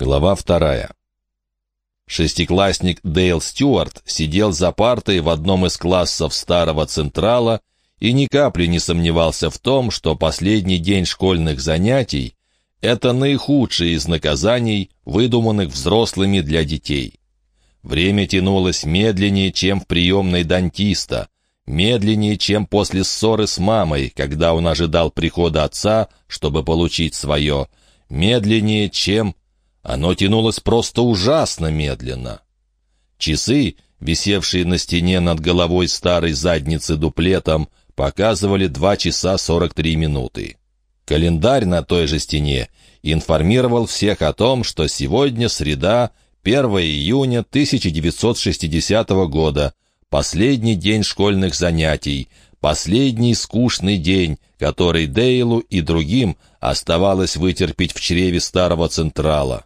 Глава вторая. Шестиклассник Дейл Стюарт сидел за партой в одном из классов старого Централа и ни капли не сомневался в том, что последний день школьных занятий — это наихудшее из наказаний, выдуманных взрослыми для детей. Время тянулось медленнее, чем в приемной дантиста, медленнее, чем после ссоры с мамой, когда он ожидал прихода отца, чтобы получить свое, медленнее, чем оно тянулось просто ужасно медленно. Часы, висевшие на стене над головой старой задницы дуплетом, показывали 2 часа 43 минуты. Календарь на той же стене информировал всех о том, что сегодня среда, 1 июня 1960 года, последний день школьных занятий, последний скучный день, который Дейлу и другим оставалось вытерпеть в чреве старого Централа.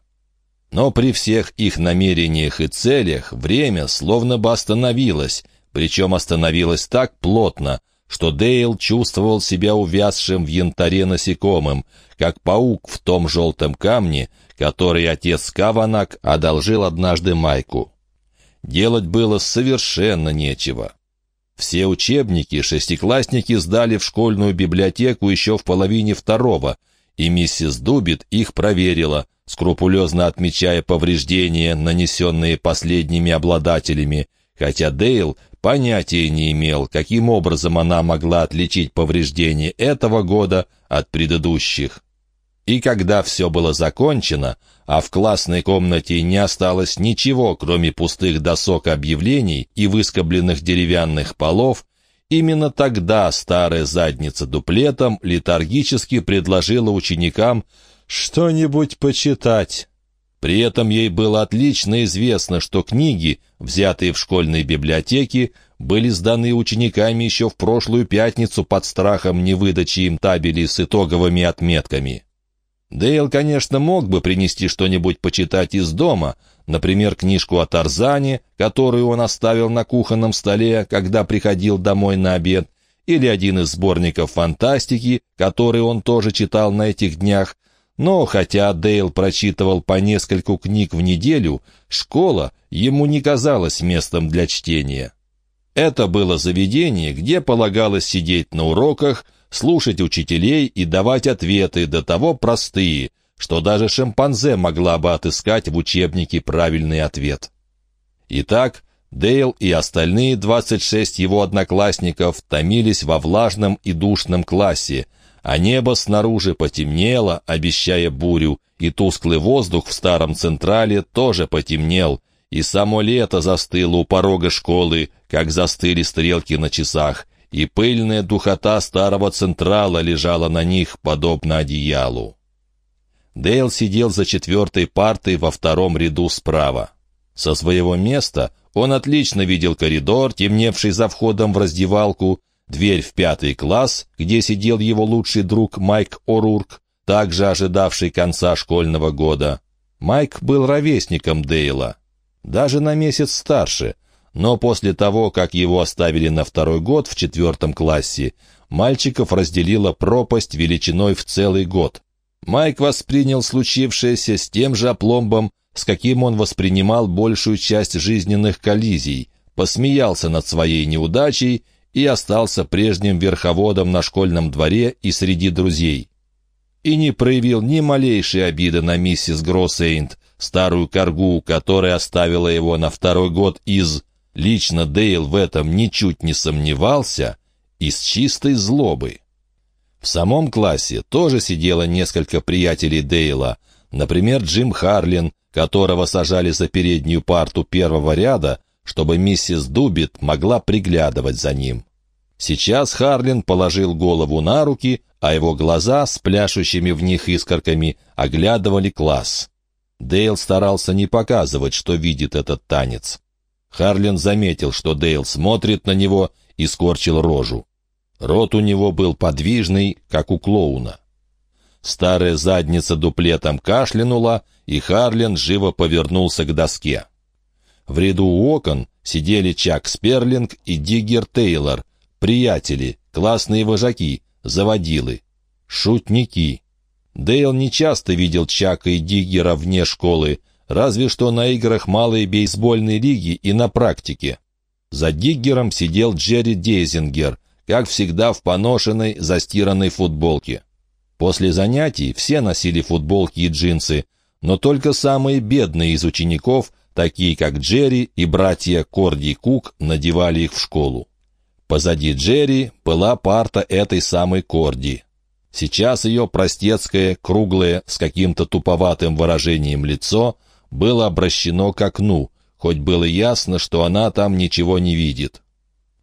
Но при всех их намерениях и целях время словно бы остановилось, причем остановилось так плотно, что Дейл чувствовал себя увязшим в янтаре насекомым, как паук в том желтом камне, который отец Каванак одолжил однажды Майку. Делать было совершенно нечего. Все учебники шестиклассники сдали в школьную библиотеку еще в половине второго, и миссис Дубит их проверила, скрупулезно отмечая повреждения, нанесенные последними обладателями, хотя Дейл понятия не имел, каким образом она могла отличить повреждения этого года от предыдущих. И когда все было закончено, а в классной комнате не осталось ничего, кроме пустых досок объявлений и выскобленных деревянных полов, именно тогда старая задница дуплетом летаргически предложила ученикам что-нибудь почитать. При этом ей было отлично известно, что книги, взятые в школьной библиотеке, были сданы учениками еще в прошлую пятницу под страхом невыдачи им табелей с итоговыми отметками. Дейл, конечно, мог бы принести что-нибудь почитать из дома, например, книжку о Тарзане, которую он оставил на кухонном столе, когда приходил домой на обед, или один из сборников фантастики, который он тоже читал на этих днях, но хотя Дейл прочитывал по нескольку книг в неделю, школа ему не казалась местом для чтения. Это было заведение, где полагалось сидеть на уроках, слушать учителей и давать ответы до того простые, что даже шимпанзе могла бы отыскать в учебнике правильный ответ. Итак, Дейл и остальные 26 его одноклассников томились во влажном и душном классе – а небо снаружи потемнело, обещая бурю, и тусклый воздух в старом Централе тоже потемнел, и само лето застыло у порога школы, как застыли стрелки на часах, и пыльная духота старого Централа лежала на них, подобно одеялу. Дейл сидел за четвертой партой во втором ряду справа. Со своего места он отлично видел коридор, темневший за входом в раздевалку, Дверь в пятый класс, где сидел его лучший друг Майк О'Рурк, также ожидавший конца школьного года. Майк был ровесником Дейла, даже на месяц старше, но после того, как его оставили на второй год в четвертом классе, мальчиков разделила пропасть величиной в целый год. Майк воспринял случившееся с тем же опломбом, с каким он воспринимал большую часть жизненных коллизий, посмеялся над своей неудачей и остался прежним верховодом на школьном дворе и среди друзей. И не проявил ни малейшей обиды на миссис Гроссейнт, старую коргу, которая оставила его на второй год из... Лично Дейл в этом ничуть не сомневался, из чистой злобы. В самом классе тоже сидело несколько приятелей Дейла, например, Джим Харлин, которого сажали за переднюю парту первого ряда, чтобы миссис Дубит могла приглядывать за ним. Сейчас Харлин положил голову на руки, а его глаза с пляшущими в них искорками оглядывали класс. Дейл старался не показывать, что видит этот танец. Харлин заметил, что Дейл смотрит на него и скорчил рожу. Рот у него был подвижный, как у клоуна. Старая задница дуплетом кашлянула, и Харлин живо повернулся к доске. В ряду окон сидели Чак Сперлинг и Диггер Тейлор, приятели, классные вожаки, заводилы, шутники. Дейл нечасто видел Чака и Диггера вне школы, разве что на играх малой бейсбольной лиги и на практике. За Диггером сидел Джерри Дейзингер, как всегда в поношенной, застиранной футболке. После занятий все носили футболки и джинсы, но только самые бедные из учеников, такие как Джерри и братья Корди Кук, надевали их в школу. Позади Джерри была парта этой самой Корди. Сейчас ее простецкое, круглое, с каким-то туповатым выражением лицо было обращено к окну, хоть было ясно, что она там ничего не видит.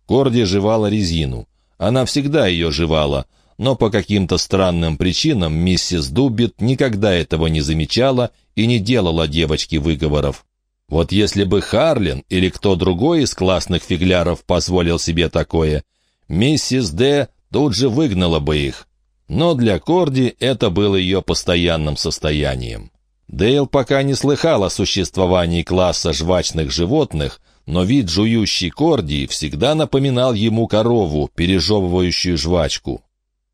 Корди жевала резину. Она всегда ее жевала, но по каким-то странным причинам миссис Дуббит никогда этого не замечала и не делала девочке выговоров. Вот если бы Харлин или кто другой из классных фигляров позволил себе такое, миссис Д тут же выгнала бы их. Но для Корди это было ее постоянным состоянием. Дейл пока не слыхал о существовании класса жвачных животных, но вид жующей Корди всегда напоминал ему корову, пережевывающую жвачку.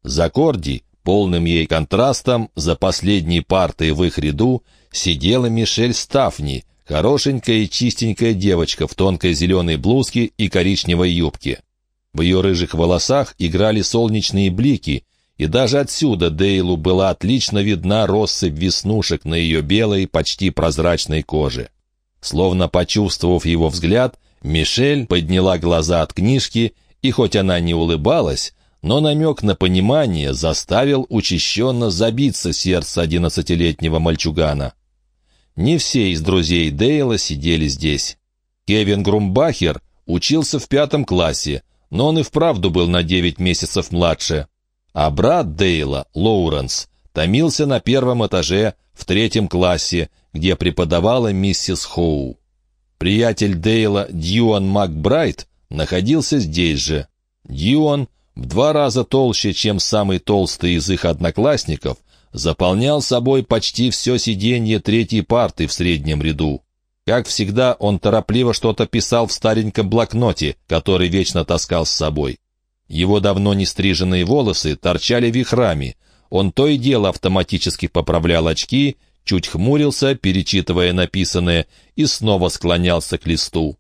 За Корди, полным ей контрастом, за последней партой в их ряду, сидела Мишель Стафни, хорошенькая и чистенькая девочка в тонкой зеленой блузке и коричневой юбке. В ее рыжих волосах играли солнечные блики, и даже отсюда Дейлу была отлично видна россыпь веснушек на ее белой, почти прозрачной коже. Словно почувствовав его взгляд, Мишель подняла глаза от книжки, и хоть она не улыбалась, но намек на понимание заставил учащенно забиться сердце одиннадцатилетнего мальчугана. Не все из друзей Дейла сидели здесь. Кевин Грумбахер учился в пятом классе, но он и вправду был на девять месяцев младше а брат Дейла, Лоуренс, томился на первом этаже в третьем классе, где преподавала миссис Хоу. Приятель Дейла Дьюан Макбрайт находился здесь же. Дьюан, в два раза толще, чем самый толстый из их одноклассников, заполнял собой почти все сиденье третьей парты в среднем ряду. Как всегда, он торопливо что-то писал в стареньком блокноте, который вечно таскал с собой. Его давно не стриженные волосы торчали вихрами. Он то и дело автоматически поправлял очки, чуть хмурился, перечитывая написанное, и снова склонялся к листу.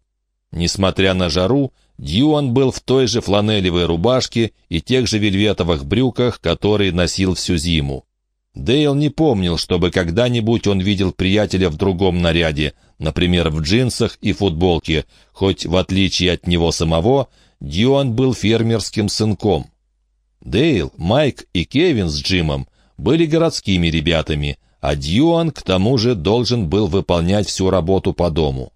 Несмотря на жару, Дьюан был в той же фланелевой рубашке и тех же вельветовых брюках, которые носил всю зиму. Дейл не помнил, чтобы когда-нибудь он видел приятеля в другом наряде, например, в джинсах и футболке, хоть, в отличие от него самого, Дьюан был фермерским сынком. Дейл, Майк и Кевин с Джимом были городскими ребятами, а Дьюан, к тому же, должен был выполнять всю работу по дому.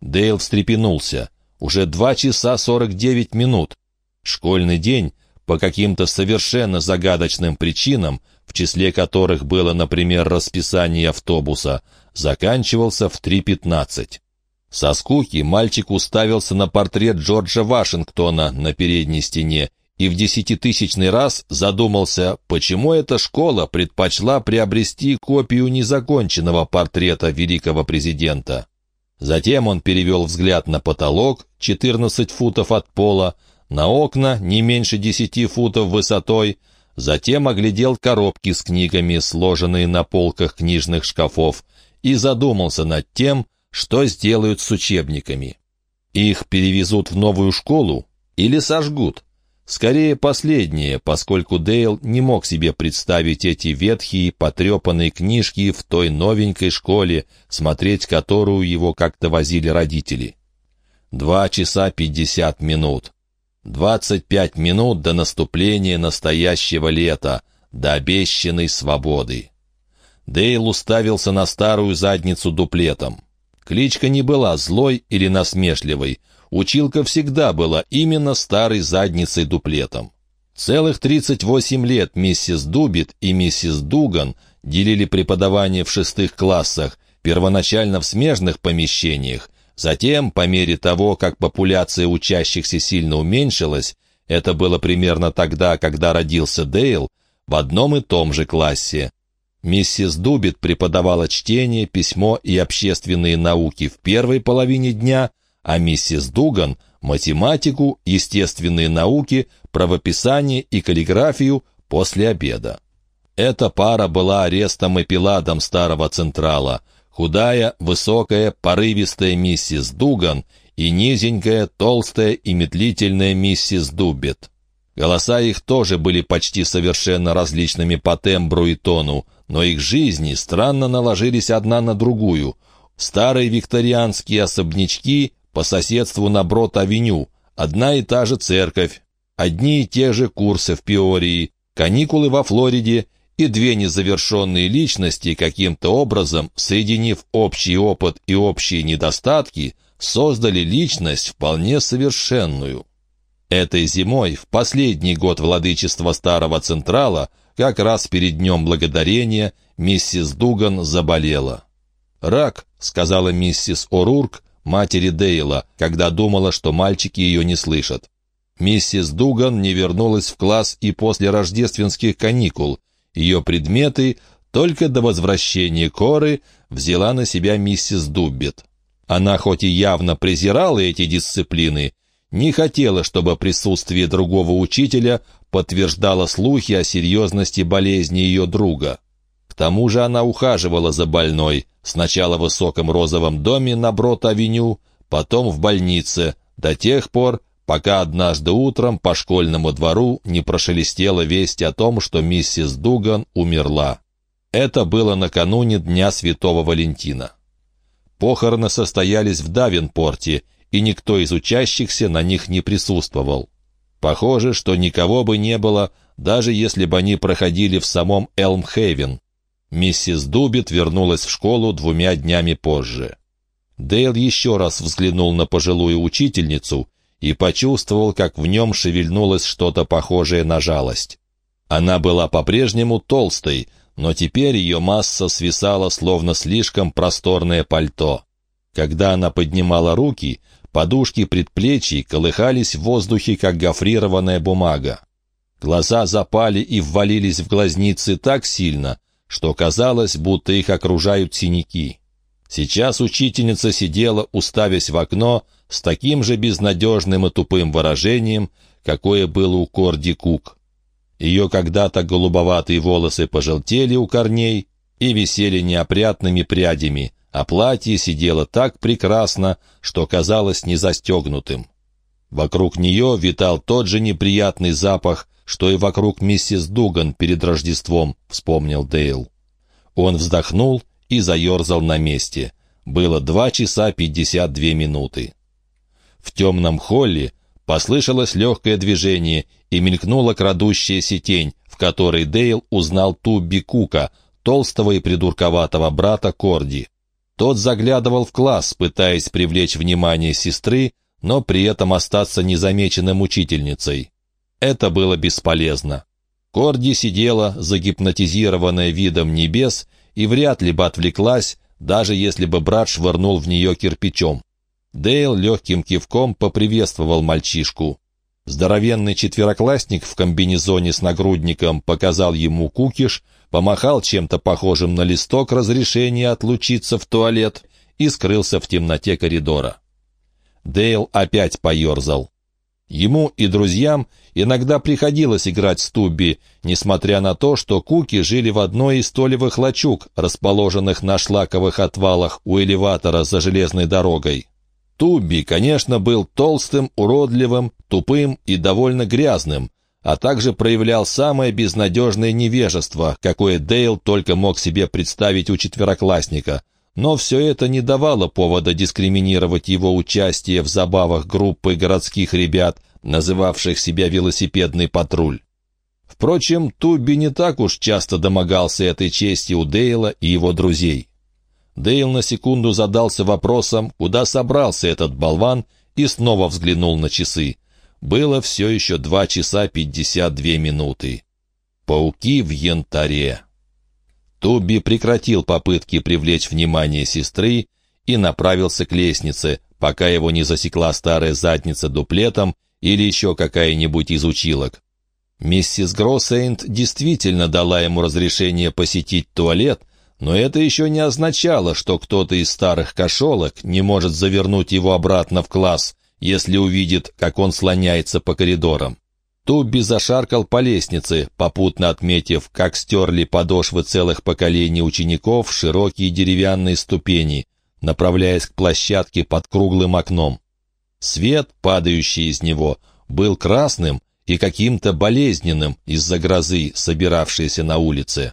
Дейл встрепенулся. Уже два часа сорок девять минут. Школьный день, по каким-то совершенно загадочным причинам, в числе которых было, например, расписание автобуса, заканчивался в три пятнадцать. Со скуки мальчик уставился на портрет Джорджа Вашингтона на передней стене и в десятитысячный раз задумался, почему эта школа предпочла приобрести копию незаконченного портрета великого президента. Затем он перевел взгляд на потолок, 14 футов от пола, на окна, не меньше 10 футов высотой, затем оглядел коробки с книгами, сложенные на полках книжных шкафов, и задумался над тем, что сделают с учебниками? Их перевезут в новую школу или сожгут? Скорее последнее, поскольку Дейл не мог себе представить эти ветхие, потрепанные книжки в той новенькой школе, смотреть которую его как-то возили родители. Два часа пятьдесят минут. Двадцать пять минут до наступления настоящего лета, до обещанной свободы. Дейл уставился на старую задницу дуплетом. Кличка не была злой или насмешливой. Училка всегда была именно старой задницей-дуплетом. Целых 38 лет миссис Дубит и миссис Дуган делили преподавание в шестых классах, первоначально в смежных помещениях, затем, по мере того, как популяция учащихся сильно уменьшилась, это было примерно тогда, когда родился Дейл, в одном и том же классе. Миссис Дубит преподавала чтение, письмо и общественные науки в первой половине дня, а миссис Дуган — математику, естественные науки, правописание и каллиграфию после обеда. Эта пара была арестом и пиладом старого Централа. Худая, высокая, порывистая миссис Дуган и низенькая, толстая и медлительная миссис Дубет. Голоса их тоже были почти совершенно различными по тембру и тону, но их жизни странно наложились одна на другую. Старые викторианские особнячки по соседству на Брод-авеню, одна и та же церковь, одни и те же курсы в Пиории, каникулы во Флориде и две незавершенные личности, каким-то образом, соединив общий опыт и общие недостатки, создали личность вполне совершенную. Этой зимой, в последний год владычества Старого Централа, как раз перед Днем Благодарения, миссис Дуган заболела. «Рак», — сказала миссис О'Рурк, матери Дейла, когда думала, что мальчики ее не слышат. Миссис Дуган не вернулась в класс и после рождественских каникул. Ее предметы только до возвращения Коры взяла на себя миссис Дуббет. Она хоть и явно презирала эти дисциплины, не хотела, чтобы присутствие другого учителя подтверждало слухи о серьезности болезни ее друга. К тому же она ухаживала за больной, сначала в высоком розовом доме на Брод-авеню, потом в больнице, до тех пор, пока однажды утром по школьному двору не прошелестела весть о том, что миссис Дуган умерла. Это было накануне Дня Святого Валентина. Похороны состоялись в Давинпорте, и никто из учащихся на них не присутствовал. Похоже, что никого бы не было, даже если бы они проходили в самом Элмхейвен. Миссис Дубит вернулась в школу двумя днями позже. Дейл еще раз взглянул на пожилую учительницу и почувствовал, как в нем шевельнулось что-то похожее на жалость. Она была по-прежнему толстой, но теперь ее масса свисала, словно слишком просторное пальто. Когда она поднимала руки, Подушки предплечий колыхались в воздухе, как гофрированная бумага. Глаза запали и ввалились в глазницы так сильно, что казалось, будто их окружают синяки. Сейчас учительница сидела, уставясь в окно, с таким же безнадежным и тупым выражением, какое было у Корди Кук. Ее когда-то голубоватые волосы пожелтели у корней и висели неопрятными прядями, а платье сидело так прекрасно, что казалось незастегнутым. Вокруг нее витал тот же неприятный запах, что и вокруг миссис Дуган перед Рождеством, вспомнил Дейл. Он вздохнул и заерзал на месте. Было два часа пятьдесят две минуты. В темном холле послышалось легкое движение и мелькнула крадущаяся тень, в которой Дейл узнал Тубби Кука, толстого и придурковатого брата Корди. Тот заглядывал в класс, пытаясь привлечь внимание сестры, но при этом остаться незамеченным учительницей. Это было бесполезно. Корди сидела, загипнотизированная видом небес, и вряд ли бы отвлеклась, даже если бы брат швырнул в нее кирпичом. Дейл легким кивком поприветствовал мальчишку. Здоровенный четвероклассник в комбинезоне с нагрудником показал ему кукиш, помахал чем-то похожим на листок разрешения отлучиться в туалет и скрылся в темноте коридора. Дейл опять поерзал. Ему и друзьям иногда приходилось играть с Тубби, несмотря на то, что Куки жили в одной из толевых лачуг, расположенных на шлаковых отвалах у элеватора за железной дорогой. Тубби, конечно, был толстым, уродливым, тупым и довольно грязным, а также проявлял самое безнадежное невежество, какое Дейл только мог себе представить у четвероклассника. Но все это не давало повода дискриминировать его участие в забавах группы городских ребят, называвших себя «Велосипедный патруль». Впрочем, Тубби не так уж часто домогался этой чести у Дейла и его друзей. Дейл на секунду задался вопросом, куда собрался этот болван, и снова взглянул на часы. Было все еще два часа пятьдесят две минуты. Пауки в янтаре. Тубби прекратил попытки привлечь внимание сестры и направился к лестнице, пока его не засекла старая задница дуплетом или еще какая-нибудь из училок. Миссис Гроссейнт действительно дала ему разрешение посетить туалет, но это еще не означало, что кто-то из старых кошелок не может завернуть его обратно в класс, если увидит, как он слоняется по коридорам. Тубби зашаркал по лестнице, попутно отметив, как стерли подошвы целых поколений учеников широкие деревянные ступени, направляясь к площадке под круглым окном. Свет, падающий из него, был красным и каким-то болезненным из-за грозы, собиравшейся на улице.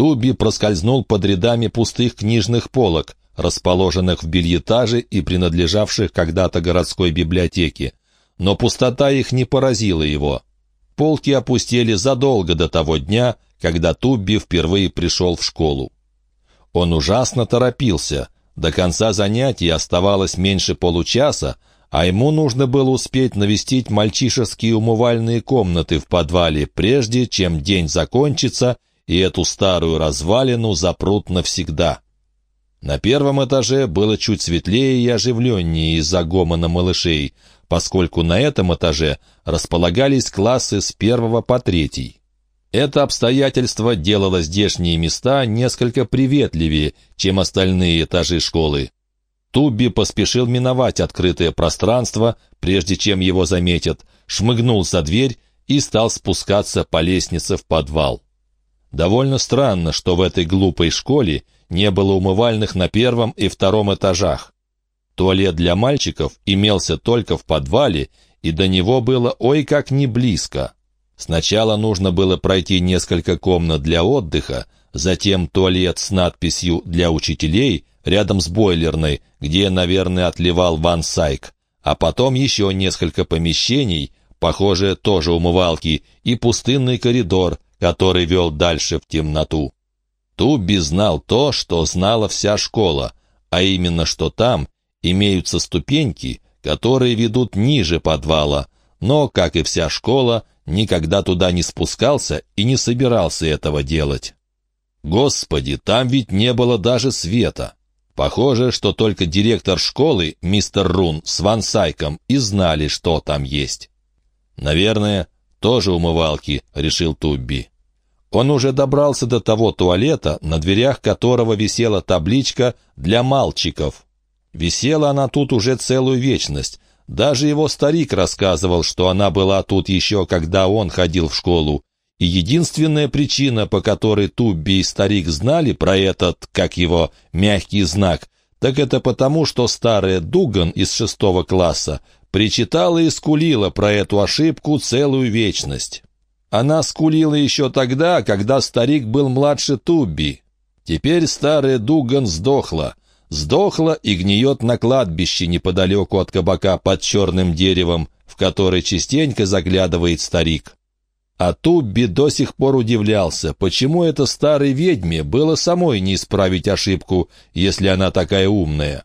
Туби проскользнул под рядами пустых книжных полок, расположенных в бельетаже и принадлежавших когда-то городской библиотеке. Но пустота их не поразила его. Полки опустели задолго до того дня, когда Тубби впервые пришел в школу. Он ужасно торопился. До конца занятий оставалось меньше получаса, а ему нужно было успеть навестить мальчишеские умывальные комнаты в подвале, прежде чем день закончится, и эту старую развалину запрут навсегда. На первом этаже было чуть светлее и оживленнее из-за гомона малышей, поскольку на этом этаже располагались классы с первого по третий. Это обстоятельство делало здешние места несколько приветливее, чем остальные этажи школы. Тубби поспешил миновать открытое пространство, прежде чем его заметят, шмыгнул за дверь и стал спускаться по лестнице в подвал. Довольно странно, что в этой глупой школе не было умывальных на первом и втором этажах. Туалет для мальчиков имелся только в подвале, и до него было ой как не близко. Сначала нужно было пройти несколько комнат для отдыха, затем туалет с надписью «Для учителей», рядом с бойлерной, где, наверное, отливал Ван Сайк, а потом еще несколько помещений, похожие тоже умывалки, и пустынный коридор, который вел дальше в темноту. Туби знал то, что знала вся школа, а именно, что там имеются ступеньки, которые ведут ниже подвала, но, как и вся школа, никогда туда не спускался и не собирался этого делать. Господи, там ведь не было даже света. Похоже, что только директор школы, мистер Рун, с Ван Сайком и знали, что там есть. «Наверное, тоже умывалки», — решил Тубби. Он уже добрался до того туалета, на дверях которого висела табличка «Для мальчиков». Висела она тут уже целую вечность. Даже его старик рассказывал, что она была тут еще, когда он ходил в школу, и единственная причина, по которой Тубби и старик знали про этот, как его, мягкий знак, так это потому, что старая Дуган из шестого класса причитала и скулила про эту ошибку целую вечность. Она скулила еще тогда, когда старик был младше Тубби. Теперь старая Дуган сдохла. Сдохла и гниет на кладбище неподалеку от кабака под черным деревом, в который частенько заглядывает старик. А Тубби до сих пор удивлялся, почему это старой ведьме было самой не исправить ошибку, если она такая умная.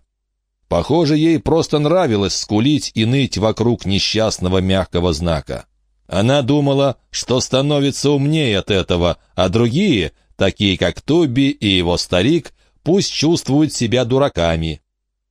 Похоже, ей просто нравилось скулить и ныть вокруг несчастного мягкого знака. Она думала, что становится умнее от этого, а другие, такие как Тубби и его старик, пусть чувствуют себя дураками.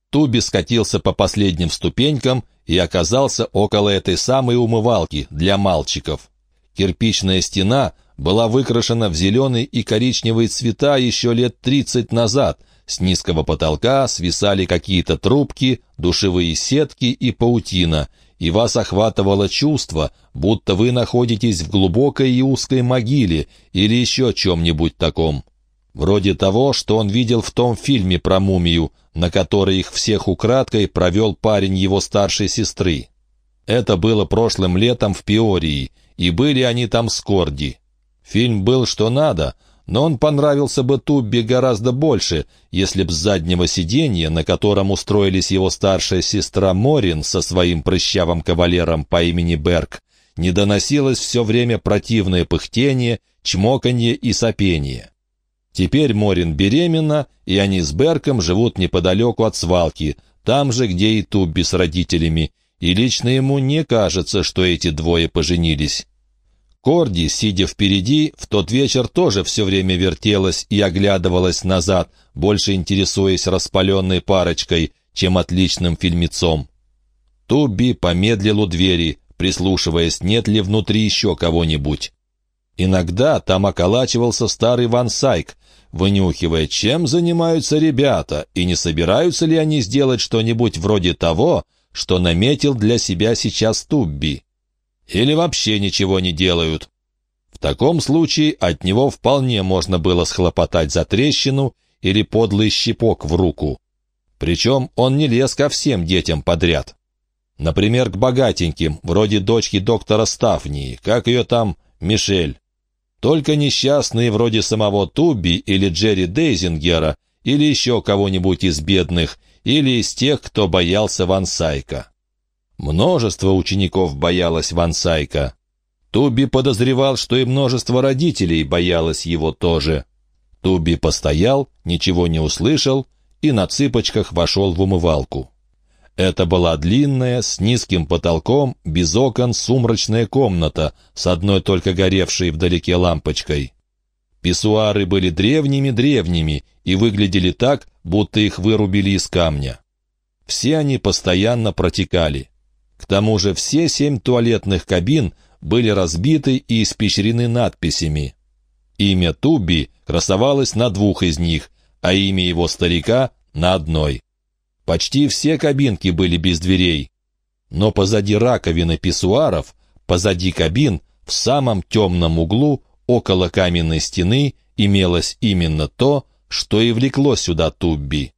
Туби скатился по последним ступенькам и оказался около этой самой умывалки для мальчиков. Кирпичная стена была выкрашена в зеленый и коричневый цвета еще лет тридцать назад. С низкого потолка свисали какие-то трубки, душевые сетки и паутина, и вас охватывало чувство, будто вы находитесь в глубокой и узкой могиле или еще чем-нибудь таком. Вроде того, что он видел в том фильме про мумию, на который их всех украдкой провел парень его старшей сестры. Это было прошлым летом в Пиории, и были они там с Корди. Фильм был что надо, но он понравился бы Тубби гораздо больше, если б с заднего сиденья, на котором устроились его старшая сестра Морин со своим прыщавым кавалером по имени Берг, не доносилось все время противное пыхтение, чмоканье и сопение. Теперь Морин беременна, и они с Берком живут неподалеку от свалки, там же, где и Тубби с родителями, и лично ему не кажется, что эти двое поженились. Корди, сидя впереди, в тот вечер тоже все время вертелась и оглядывалась назад, больше интересуясь распаленной парочкой, чем отличным фильмецом. Туби помедлил у двери, прислушиваясь, нет ли внутри еще кого-нибудь. Иногда там околачивался старый Ван Сайк, вынюхивая, чем занимаются ребята, и не собираются ли они сделать что-нибудь вроде того, что наметил для себя сейчас Тубби. Или вообще ничего не делают. В таком случае от него вполне можно было схлопотать за трещину или подлый щепок в руку. Причем он не лез ко всем детям подряд. Например, к богатеньким, вроде дочки доктора Стафнии, как ее там, Мишель. Только несчастные, вроде самого Туби или Джерри Дейзингера, или еще кого-нибудь из бедных, или из тех, кто боялся Вансайка. Множество учеников боялось Вансайка. Туби подозревал, что и множество родителей боялось его тоже. Туби постоял, ничего не услышал и на цыпочках вошел в умывалку. Это была длинная, с низким потолком, без окон, сумрачная комната, с одной только горевшей вдалеке лампочкой. Писсуары были древними-древними и выглядели так, будто их вырубили из камня. Все они постоянно протекали. К тому же все семь туалетных кабин были разбиты и испещрены надписями. Имя Туби красовалось на двух из них, а имя его старика — на одной. Почти все кабинки были без дверей. Но позади раковины писсуаров, позади кабин, в самом темном углу, около каменной стены, имелось именно то, что и влекло сюда Тубби.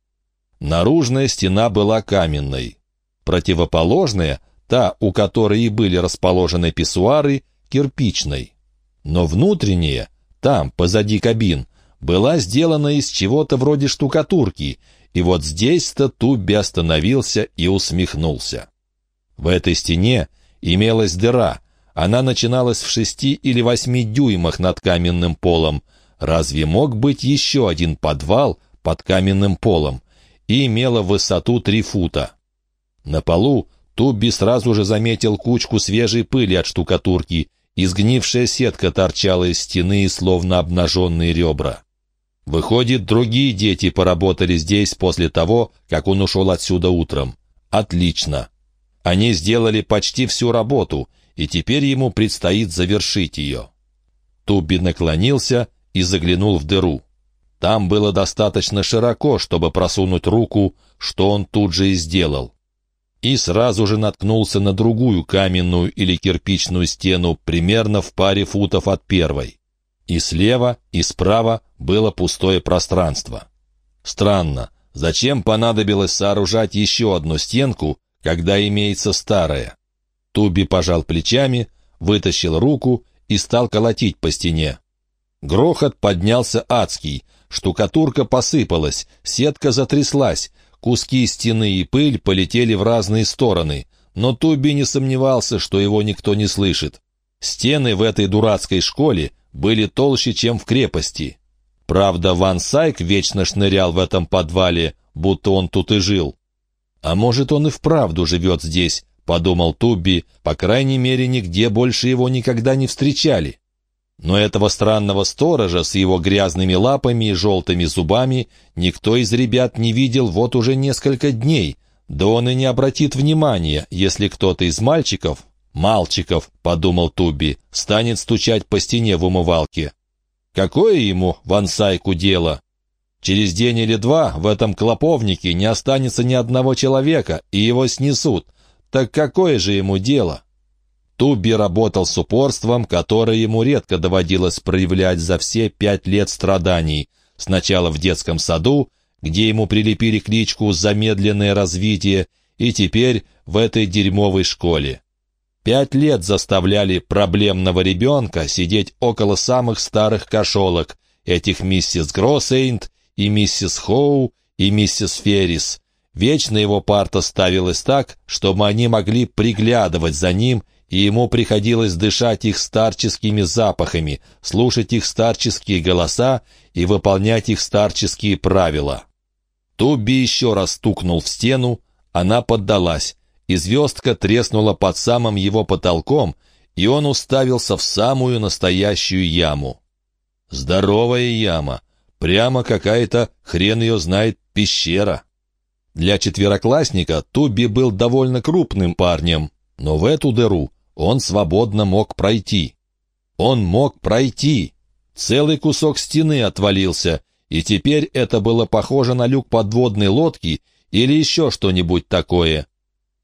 Наружная стена была каменной. Противоположная, та, у которой и были расположены писсуары, кирпичной. Но внутренняя, там, позади кабин, была сделана из чего-то вроде штукатурки, и вот здесь-то Тубби остановился и усмехнулся. В этой стене имелась дыра, она начиналась в шести или восьми дюймах над каменным полом. Разве мог быть еще один подвал под каменным полом? И имела высоту три фута. На полу Тубби сразу же заметил кучку свежей пыли от штукатурки, изгнившая сетка торчала из стены, словно обнаженные ребра. Выходит, другие дети поработали здесь после того, как он ушел отсюда утром. Отлично. Они сделали почти всю работу, и теперь ему предстоит завершить ее. Туби наклонился и заглянул в дыру. Там было достаточно широко, чтобы просунуть руку, что он тут же и сделал. И сразу же наткнулся на другую каменную или кирпичную стену примерно в паре футов от первой. И слева, и справа было пустое пространство. Странно, зачем понадобилось сооружать еще одну стенку, когда имеется старая? Туби пожал плечами, вытащил руку и стал колотить по стене. Грохот поднялся адский, штукатурка посыпалась, сетка затряслась, куски стены и пыль полетели в разные стороны, но Туби не сомневался, что его никто не слышит. Стены в этой дурацкой школе были толще, чем в крепости. Правда, Ван Сайк вечно шнырял в этом подвале, будто он тут и жил. «А может, он и вправду живет здесь», — подумал Тубби, по крайней мере, нигде больше его никогда не встречали. Но этого странного сторожа с его грязными лапами и желтыми зубами никто из ребят не видел вот уже несколько дней, да он и не обратит внимания, если кто-то из мальчиков «Мальчиков», — подумал Туби, — станет стучать по стене в умывалке. Какое ему, Вансайку, дело? Через день или два в этом клоповнике не останется ни одного человека, и его снесут. Так какое же ему дело? Туби работал с упорством, которое ему редко доводилось проявлять за все пять лет страданий. Сначала в детском саду, где ему прилепили кличку «Замедленное развитие», и теперь в этой дерьмовой школе. Пять лет заставляли проблемного ребенка сидеть около самых старых кошелок, этих миссис Гроссейнт и миссис Хоу и миссис Феррис. Вечно его парта ставилась так, чтобы они могли приглядывать за ним, и ему приходилось дышать их старческими запахами, слушать их старческие голоса и выполнять их старческие правила. Тубби еще раз стукнул в стену, она поддалась, и звездка треснула под самым его потолком, и он уставился в самую настоящую яму. Здоровая яма, прямо какая-то, хрен ее знает, пещера. Для четвероклассника Туби был довольно крупным парнем, но в эту дыру он свободно мог пройти. Он мог пройти. Целый кусок стены отвалился, и теперь это было похоже на люк подводной лодки или еще что-нибудь такое.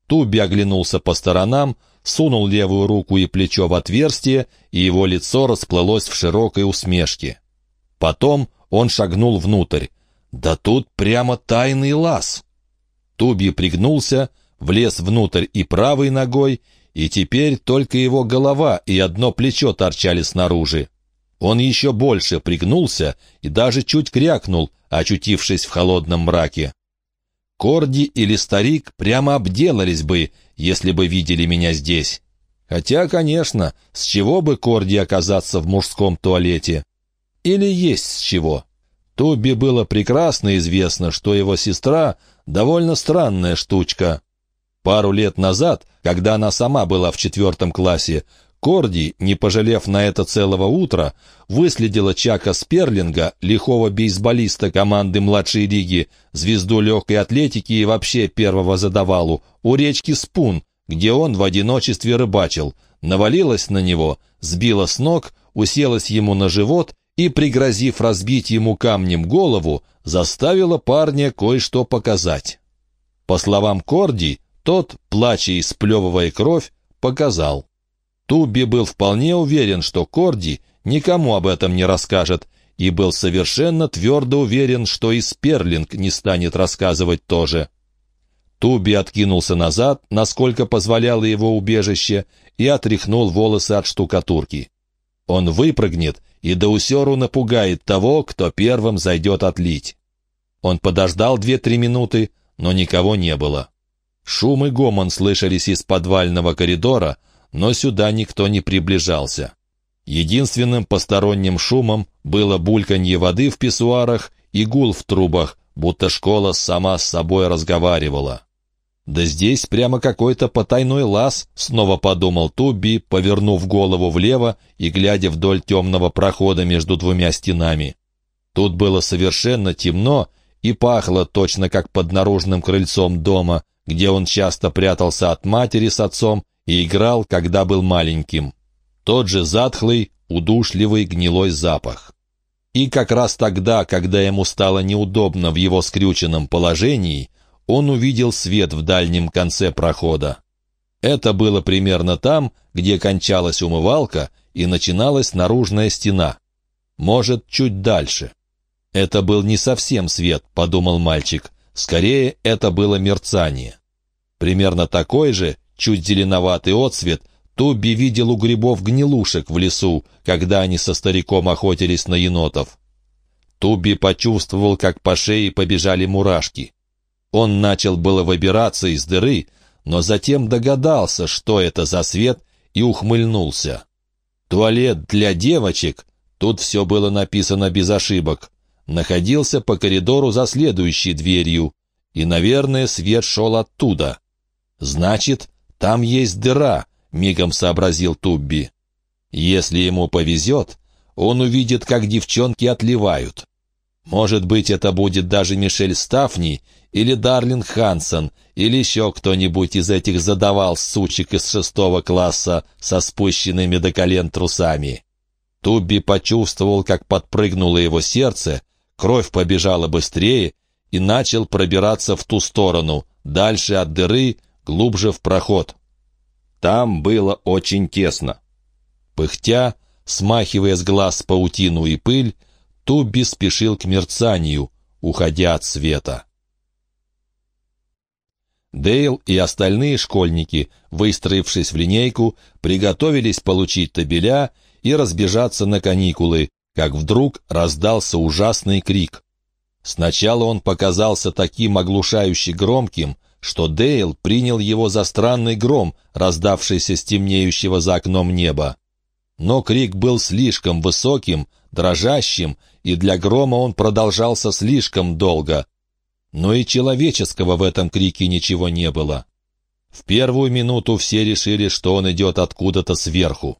Туби оглянулся по сторонам, сунул левую руку и плечо в отверстие, и его лицо расплылось в широкой усмешке. Потом он шагнул внутрь. «Да тут прямо тайный лаз!» Туби пригнулся, влез внутрь и правой ногой, и теперь только его голова и одно плечо торчали снаружи. Он еще больше пригнулся и даже чуть крякнул, очутившись в холодном мраке. Корди или старик прямо обделались бы, если бы видели меня здесь. Хотя, конечно, с чего бы Корди оказаться в мужском туалете? Или есть с чего? Туби было прекрасно известно, что его сестра — довольно странная штучка. Пару лет назад, когда она сама была в четвертом классе, Корди, не пожалев на это целого утра, выследила Чака Сперлинга, лихого бейсболиста команды младшей лиги, звезду легкой атлетики и вообще первого задавалу, у речки Спун, где он в одиночестве рыбачил, навалилась на него, сбила с ног, уселась ему на живот и, пригрозив разбить ему камнем голову, заставила парня кое-что показать. По словам Корди, тот, плача и сплевывая кровь, показал. Туби был вполне уверен, что Корди никому об этом не расскажет, и был совершенно твердо уверен, что и Сперлинг не станет рассказывать тоже. Туби откинулся назад, насколько позволяло его убежище, и отряхнул волосы от штукатурки. Он выпрыгнет и до усеру напугает того, кто первым зайдет отлить. Он подождал две-три минуты, но никого не было. Шум и гомон слышались из подвального коридора, но сюда никто не приближался. Единственным посторонним шумом было бульканье воды в писсуарах и гул в трубах, будто школа сама с собой разговаривала. «Да здесь прямо какой-то потайной лаз», — снова подумал Тубби, повернув голову влево и глядя вдоль темного прохода между двумя стенами. Тут было совершенно темно и пахло точно как под наружным крыльцом дома, где он часто прятался от матери с отцом и играл, когда был маленьким. Тот же затхлый, удушливый гнилой запах. И как раз тогда, когда ему стало неудобно в его скрюченном положении, он увидел свет в дальнем конце прохода. Это было примерно там, где кончалась умывалка и начиналась наружная стена. Может, чуть дальше. Это был не совсем свет, подумал мальчик. Скорее, это было мерцание. Примерно такой же, чуть зеленоватый отсвет, Тубби видел у грибов гнилушек в лесу, когда они со стариком охотились на енотов. Тубби почувствовал, как по шее побежали мурашки. Он начал было выбираться из дыры, но затем догадался, что это за свет, и ухмыльнулся. Туалет для девочек, тут все было написано без ошибок, находился по коридору за следующей дверью, и, наверное, свет шел оттуда. Значит, там есть дыра, мигом сообразил Тубби. Если ему повезет, он увидит, как девчонки отливают. Может быть, это будет даже Мишель Стафни или Дарлин Хансон, или еще кто-нибудь из этих задавал сучек из шестого класса со спущенными до колен трусами. Тубби почувствовал, как подпрыгнуло его сердце, кровь побежала быстрее и начал пробираться в ту сторону, дальше от дыры, глубже в проход. Там было очень тесно. Пыхтя, смахивая с глаз паутину и пыль, Тубби спешил к мерцанию, уходя от света. Дейл и остальные школьники, выстроившись в линейку, приготовились получить табеля и разбежаться на каникулы, как вдруг раздался ужасный крик. Сначала он показался таким оглушающе громким, что Дейл принял его за странный гром, раздавшийся с темнеющего за окном неба. Но крик был слишком высоким, дрожащим, и для грома он продолжался слишком долго. Но и человеческого в этом крике ничего не было. В первую минуту все решили, что он идет откуда-то сверху.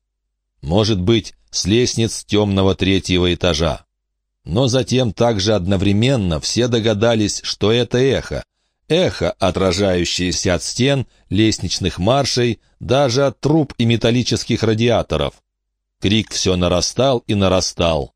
Может быть, с лестниц темного третьего этажа. Но затем также одновременно все догадались, что это эхо, эхо, отражающееся от стен, лестничных маршей, даже от труб и металлических радиаторов. Крик все нарастал и нарастал.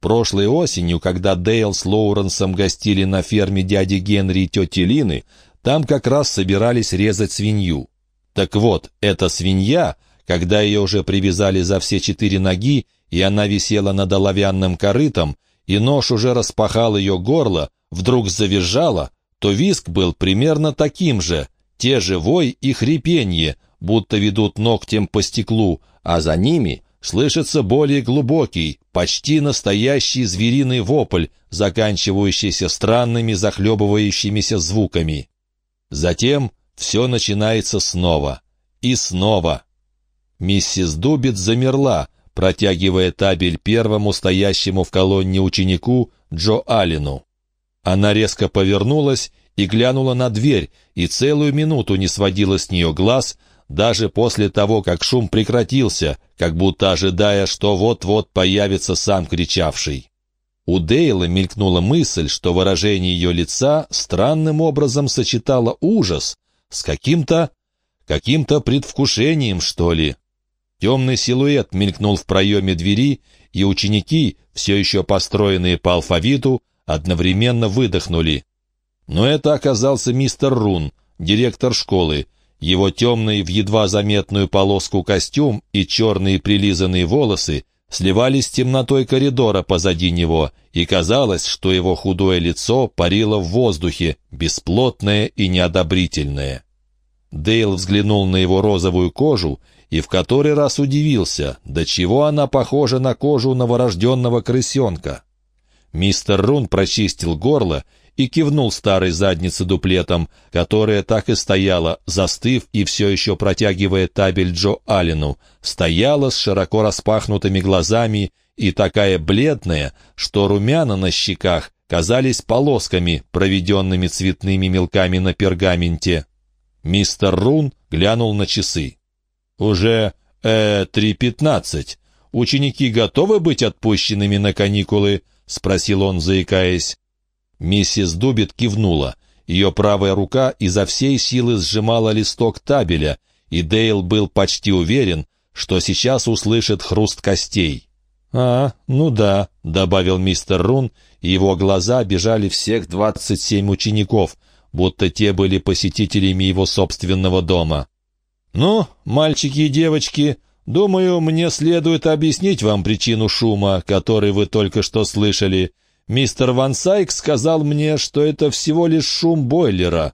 Прошлой осенью, когда Дейл с Лоуренсом гостили на ферме дяди Генри и тети Лины, там как раз собирались резать свинью. Так вот, эта свинья, когда ее уже привязали за все четыре ноги, и она висела над оловянным корытом, и нож уже распахал ее горло, вдруг завизжала, то виск был примерно таким же, те же вой и хрипенье, будто ведут ногтем по стеклу, а за ними слышится более глубокий, почти настоящий звериный вопль, заканчивающийся странными захлебывающимися звуками. Затем все начинается снова. И снова. Миссис Дубит замерла, протягивая табель первому стоящему в колонне ученику Джо Аллену. Она резко повернулась и глянула на дверь, и целую минуту не сводила с нее глаз, даже после того, как шум прекратился, как будто ожидая, что вот-вот появится сам кричавший. У Дейла мелькнула мысль, что выражение ее лица странным образом сочетало ужас с каким-то... каким-то предвкушением, что ли. Темный силуэт мелькнул в проеме двери, и ученики, все еще построенные по алфавиту, одновременно выдохнули. Но это оказался мистер Рун, директор школы. Его темный в едва заметную полоску костюм и черные прилизанные волосы сливались с темнотой коридора позади него, и казалось, что его худое лицо парило в воздухе, бесплотное и неодобрительное. Дейл взглянул на его розовую кожу и в который раз удивился, до чего она похожа на кожу новорожденного крысенка. Мистер Рун прочистил горло и кивнул старой заднице дуплетом, которая так и стояла, застыв и все еще протягивая табель Джо Аллену, стояла с широко распахнутыми глазами и такая бледная, что румяна на щеках казались полосками, проведенными цветными мелками на пергаменте. Мистер Рун глянул на часы. «Уже, э, три пятнадцать. Ученики готовы быть отпущенными на каникулы?» — спросил он, заикаясь. Миссис Дубит кивнула. Ее правая рука изо всей силы сжимала листок табеля, и Дейл был почти уверен, что сейчас услышит хруст костей. «А, ну да», — добавил мистер Рун, и его глаза бежали всех двадцать семь учеников, будто те были посетителями его собственного дома. «Ну, мальчики и девочки, думаю, мне следует объяснить вам причину шума, который вы только что слышали. Мистер Ван Сайк сказал мне, что это всего лишь шум бойлера».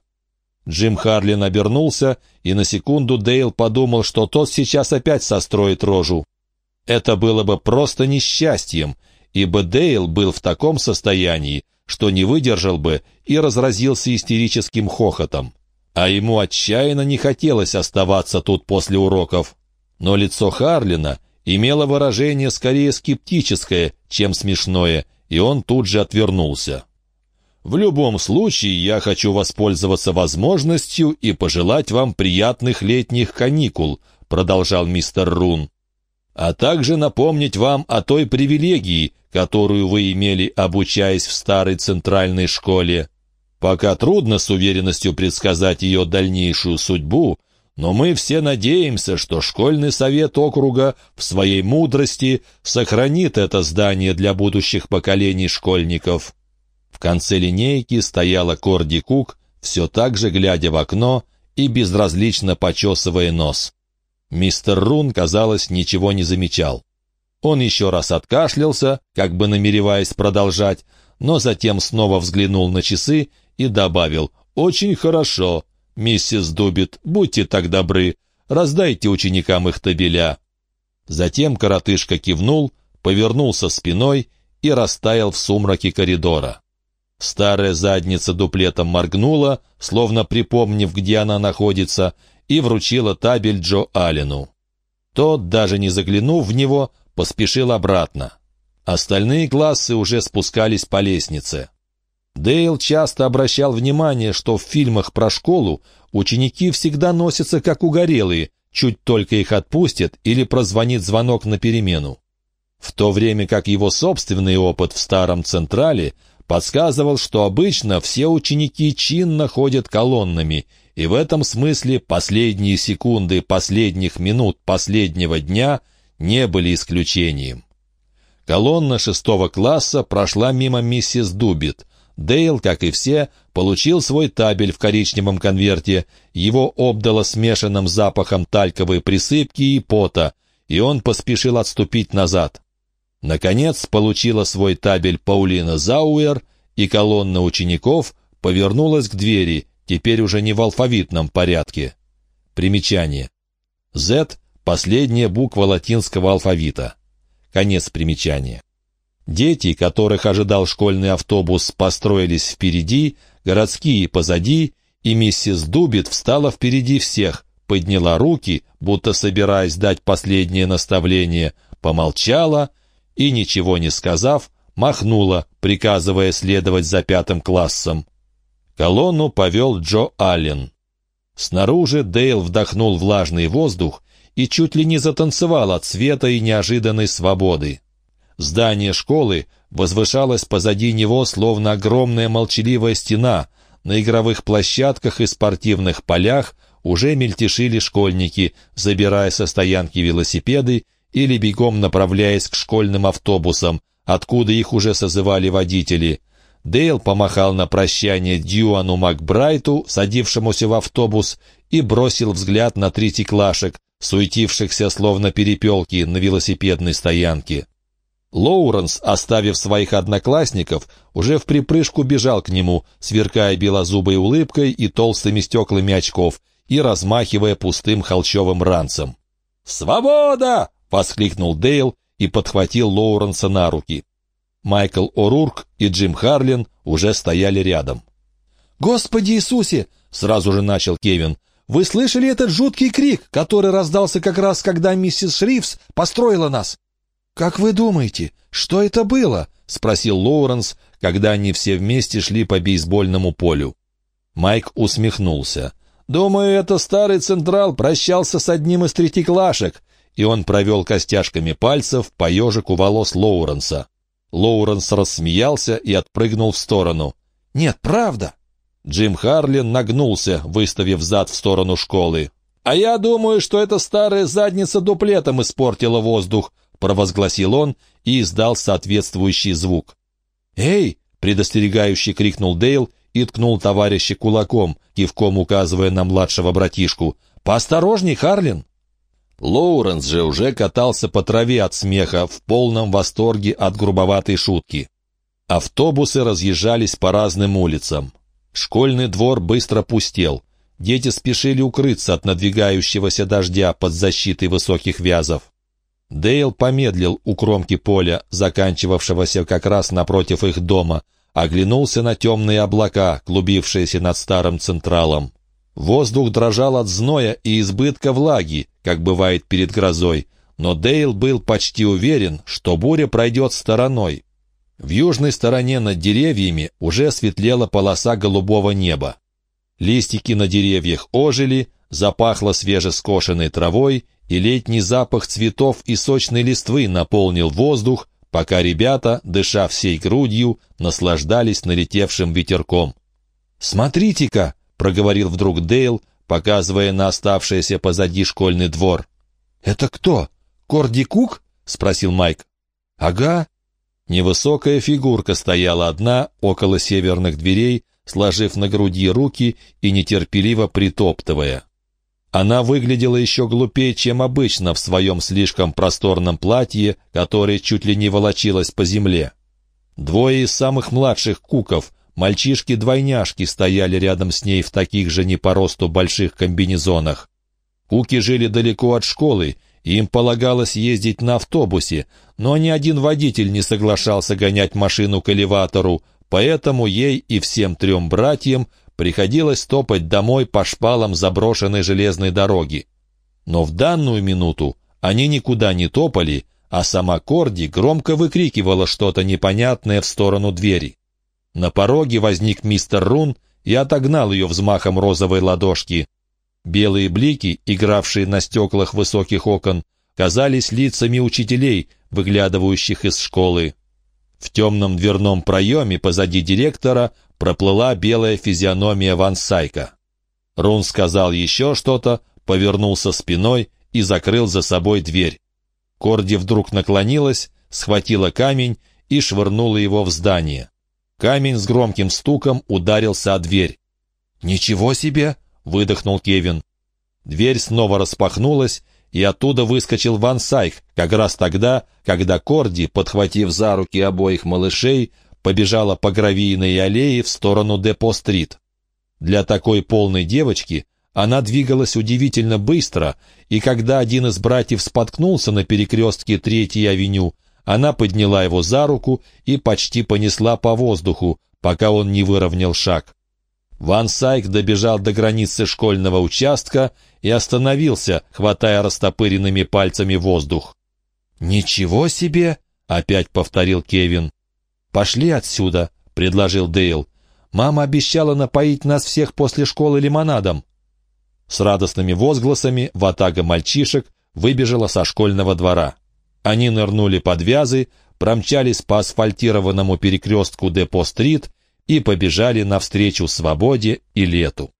Джим Харлин обернулся, и на секунду Дейл подумал, что тот сейчас опять состроит рожу. Это было бы просто несчастьем, ибо Дейл был в таком состоянии, что не выдержал бы и разразился истерическим хохотом. А ему отчаянно не хотелось оставаться тут после уроков. Но лицо Харлина имело выражение скорее скептическое, чем смешное, и он тут же отвернулся. «В любом случае, я хочу воспользоваться возможностью и пожелать вам приятных летних каникул», продолжал мистер Рун. «А также напомнить вам о той привилегии, которую вы имели, обучаясь в старой центральной школе. Пока трудно с уверенностью предсказать ее дальнейшую судьбу, но мы все надеемся, что школьный совет округа в своей мудрости сохранит это здание для будущих поколений школьников. В конце линейки стояла Корди Кук, все так же глядя в окно и безразлично почесывая нос. Мистер Рун, казалось, ничего не замечал. Он еще раз откашлялся, как бы намереваясь продолжать, но затем снова взглянул на часы и добавил «Очень хорошо, «Миссис Дубит, будьте так добры, раздайте ученикам их табеля». Затем коротышка кивнул, повернулся спиной и растаял в сумраке коридора. Старая задница дуплетом моргнула, словно припомнив, где она находится, и вручила табель Джо Аллену. Тот, даже не заглянув в него, поспешил обратно. Остальные классы уже спускались по лестнице. Дейл часто обращал внимание, что в фильмах про школу ученики всегда носятся как угорелые, чуть только их отпустят или прозвонит звонок на перемену. В то время как его собственный опыт в старом Централе подсказывал, что обычно все ученики чинно ходят колоннами, и в этом смысле последние секунды последних минут последнего дня не были исключением. Колонна шестого класса прошла мимо миссис Дубит, Дейл, как и все, получил свой табель в коричневом конверте. Его обдало смешанным запахом тальковой присыпки и пота, и он поспешил отступить назад. Наконец получила свой табель Паулина Зауэр, и колонна учеников повернулась к двери, теперь уже не в алфавитном порядке. Примечание. Z — последняя буква латинского алфавита. Конец примечания. Дети, которых ожидал школьный автобус, построились впереди, городские позади, и миссис Дубит встала впереди всех, подняла руки, будто собираясь дать последнее наставление, помолчала и, ничего не сказав, махнула, приказывая следовать за пятым классом. Колонну повел Джо Аллен. Снаружи Дейл вдохнул влажный воздух и чуть ли не затанцевал от света и неожиданной свободы. Здание школы возвышалось позади него, словно огромная молчаливая стена. На игровых площадках и спортивных полях уже мельтешили школьники, забирая со стоянки велосипеды или бегом направляясь к школьным автобусам, откуда их уже созывали водители. Дейл помахал на прощание Дьюану Макбрайту, садившемуся в автобус, и бросил взгляд на тритиклашек, суетившихся словно перепелки на велосипедной стоянке. Лоуренс, оставив своих одноклассников, уже в припрыжку бежал к нему, сверкая белозубой улыбкой и толстыми стеклами очков, и размахивая пустым холчевым ранцем. «Свобода!» — воскликнул Дейл и подхватил Лоуренса на руки. Майкл О'Рурк и Джим Харлин уже стояли рядом. «Господи Иисусе!» — сразу же начал Кевин. «Вы слышали этот жуткий крик, который раздался как раз, когда миссис Шрифс построила нас?» «Как вы думаете, что это было?» — спросил Лоуренс, когда они все вместе шли по бейсбольному полю. Майк усмехнулся. «Думаю, это старый Централ прощался с одним из третьеклашек», и он провел костяшками пальцев по ежику волос Лоуренса. Лоуренс рассмеялся и отпрыгнул в сторону. «Нет, правда!» Джим Харлин нагнулся, выставив зад в сторону школы. «А я думаю, что эта старая задница дуплетом испортила воздух», провозгласил он и издал соответствующий звук. «Эй!» — предостерегающе крикнул Дейл и ткнул товарища кулаком, кивком указывая на младшего братишку. «Поосторожней, Харлин!» Лоуренс же уже катался по траве от смеха, в полном восторге от грубоватой шутки. Автобусы разъезжались по разным улицам. Школьный двор быстро пустел. Дети спешили укрыться от надвигающегося дождя под защитой высоких вязов. Дейл помедлил у кромки поля, заканчивавшегося как раз напротив их дома, оглянулся на темные облака, клубившиеся над старым централом. Воздух дрожал от зноя и избытка влаги, как бывает перед грозой, но Дейл был почти уверен, что буря пройдет стороной. В южной стороне над деревьями уже светлела полоса голубого неба. Листики на деревьях ожили, запахло свежескошенной травой, и летний запах цветов и сочной листвы наполнил воздух, пока ребята, дыша всей грудью, наслаждались налетевшим ветерком. «Смотрите-ка!» — проговорил вдруг Дейл, показывая на оставшийся позади школьный двор. «Это кто? Корди Кук?» — спросил Майк. «Ага». Невысокая фигурка стояла одна около северных дверей, сложив на груди руки и нетерпеливо притоптывая. Она выглядела еще глупее, чем обычно в своем слишком просторном платье, которое чуть ли не волочилось по земле. Двое из самых младших куков, мальчишки-двойняшки, стояли рядом с ней в таких же не по росту больших комбинезонах. Куки жили далеко от школы, и им полагалось ездить на автобусе, но ни один водитель не соглашался гонять машину к элеватору, поэтому ей и всем трем братьям приходилось топать домой по шпалам заброшенной железной дороги. Но в данную минуту они никуда не топали, а сама Корди громко выкрикивала что-то непонятное в сторону двери. На пороге возник мистер Рун и отогнал ее взмахом розовой ладошки. Белые блики, игравшие на стеклах высоких окон, казались лицами учителей, выглядывающих из школы. В темном дверном проеме позади директора проплыла белая физиономия Ван Сайка. Рун сказал еще что-то, повернулся спиной и закрыл за собой дверь. Корди вдруг наклонилась, схватила камень и швырнула его в здание. Камень с громким стуком ударился о дверь. «Ничего себе!» — выдохнул Кевин. Дверь снова распахнулась, и оттуда выскочил Ван Сайк, как раз тогда, когда Корди, подхватив за руки обоих малышей, побежала по гравийной аллее в сторону Депо-стрит. Для такой полной девочки она двигалась удивительно быстро, и когда один из братьев споткнулся на перекрестке Третьей авеню, она подняла его за руку и почти понесла по воздуху, пока он не выровнял шаг. Ван Сайк добежал до границы школьного участка и остановился, хватая растопыренными пальцами воздух. «Ничего себе!» — опять повторил Кевин. «Пошли отсюда», — предложил Дейл. «Мама обещала напоить нас всех после школы лимонадом». С радостными возгласами ватага мальчишек выбежала со школьного двора. Они нырнули под вязы, промчались по асфальтированному перекрестку Депо-стрит и побежали навстречу свободе и лету.